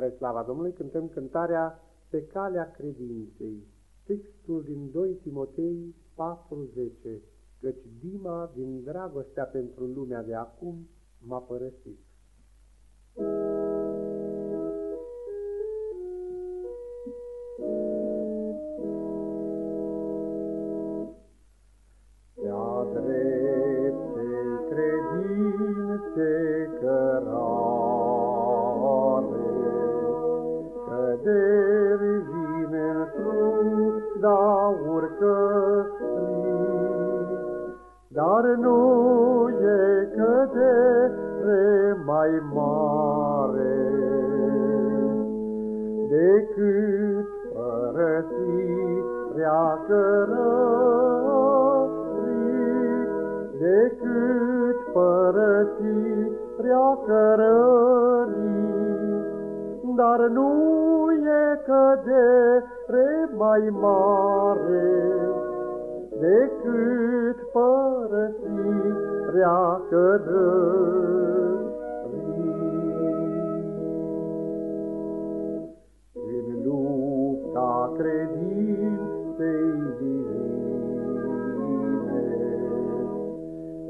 Spre slava Domnului cântăm cântarea Pe calea credinței, textul din 2 Timotei 4.10, căci Dima din dragostea pentru lumea de acum m-a părăsit. Pe-a dreptei credințe cărare, într-un da urcă dar nu e cădere mai mare decât părăsirea cărării, decât părăsirea cărării. Dar nu e cădere mai mare decât părăsirea cărării. În lupta credinței divine,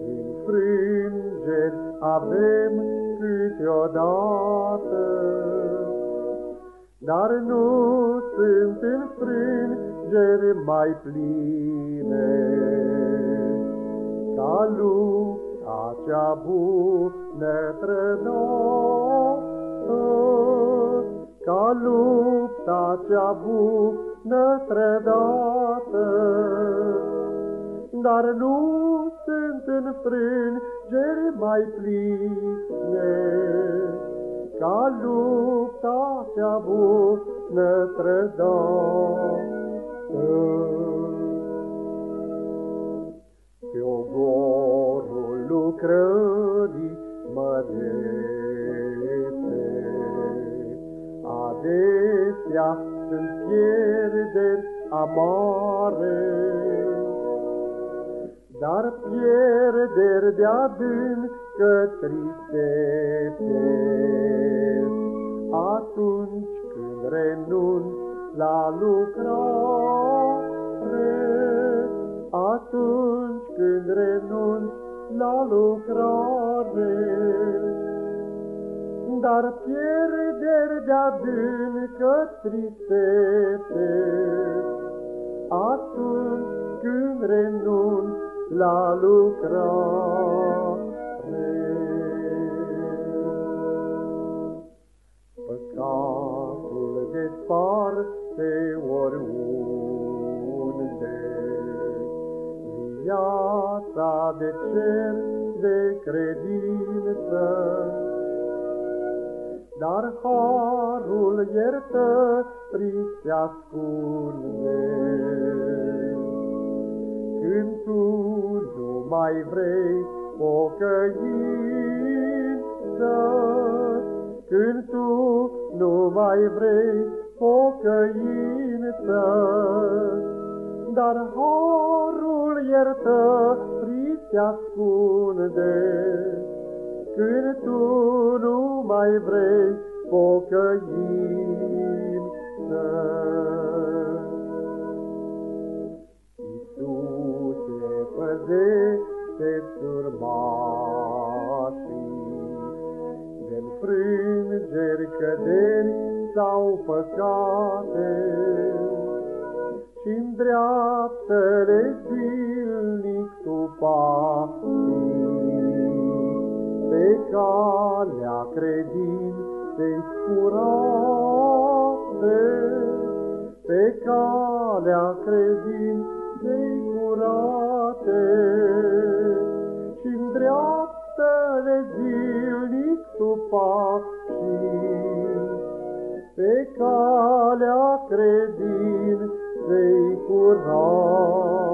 înfrângeri avem câteodată, dar nu sunt înfrângeri mai pline ca lupta cea bună trădată, ca lupta cea bună trădată. Dar nu sunt înfrângeri mai pline ca lupta cea bună trădată. Pe ogorul lucrării mărețe, adesea sunt pierderi amare, dar pierderi de adâncă tristețe. Atunci când renunț la lucrare, atunci când renunț la lucrare, dar pierderi de adâncă tristețe, atunci când renunț la lucrare. Păcatul desparte oriunde, viața de cer de credință, dar harul iertării se ascunde. Când tu nu mai vrei pocăință, când tu nu mai vrei pocăință, dar harul iertării se ascunde. Când tu nu mai vrei pocăință. Iisuse, păzește-ți urmașii, de-nfrângeri, căderi sau păcate, și îndreaptă-le zilnic tu pașii, pe calea credinței curate, pe calea credinței calea credinței curată.